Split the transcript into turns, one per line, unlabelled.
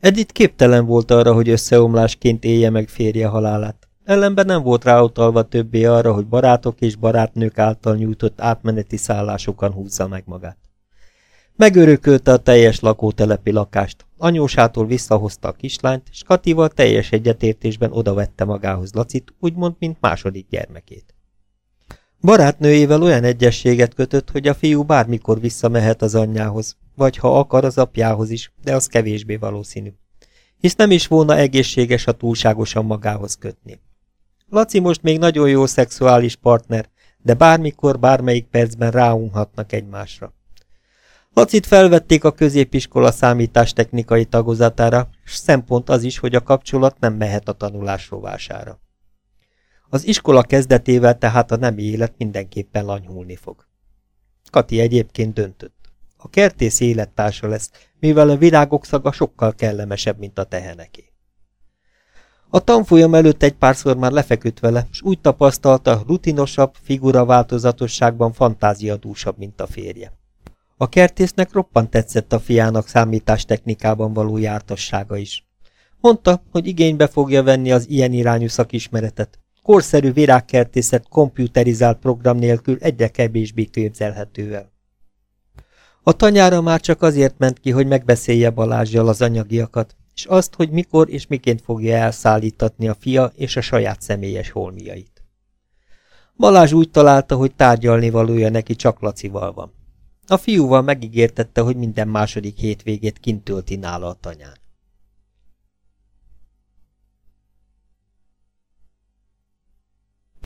Edith képtelen volt arra, hogy összeomlásként élje meg férje halálát. Ellenben nem volt ráutalva többé arra, hogy barátok és barátnők által nyújtott átmeneti szállásokon húzza meg magát. Megörökölte a teljes lakótelepi lakást, anyósától visszahozta a kislányt, és Katival teljes egyetértésben odavette magához Lacit, úgymond, mint második gyermekét. Barátnőjével olyan egyességet kötött, hogy a fiú bármikor visszamehet az anyjához, vagy ha akar az apjához is, de az kevésbé valószínű. Hisz nem is volna egészséges, ha túlságosan magához kötni. Laci most még nagyon jó szexuális partner, de bármikor, bármelyik percben ráunhatnak egymásra. Lacit felvették a középiskola számítástechnikai tagozatára, és szempont az is, hogy a kapcsolat nem mehet a tanulás rovására. Az iskola kezdetével tehát a nem élet mindenképpen lanyhulni fog. Kati egyébként döntött. A kertész élettársa lesz, mivel a virágok szaga sokkal kellemesebb, mint a teheneké. A tanfolyam előtt egy párszor már lefeküdt vele, és úgy tapasztalta, rutinosabb, figuraváltozatosságban fantáziadúsabb, mint a férje. A kertésznek roppant tetszett a fiának számítástechnikában való jártassága is. Mondta, hogy igénybe fogja venni az ilyen irányú szakismeretet. Korszerű virágkertészet komputerizált program nélkül egyre kevésbé képzelhető el. A tanyára már csak azért ment ki, hogy megbeszélje Balázsjal az anyagiakat, és azt, hogy mikor és miként fogja elszállítatni a fia és a saját személyes holmiait. Balázs úgy találta, hogy tárgyalni valója neki csak Lacival van. A fiúval megígértette, hogy minden második hétvégét kint tölti nála a tanyán.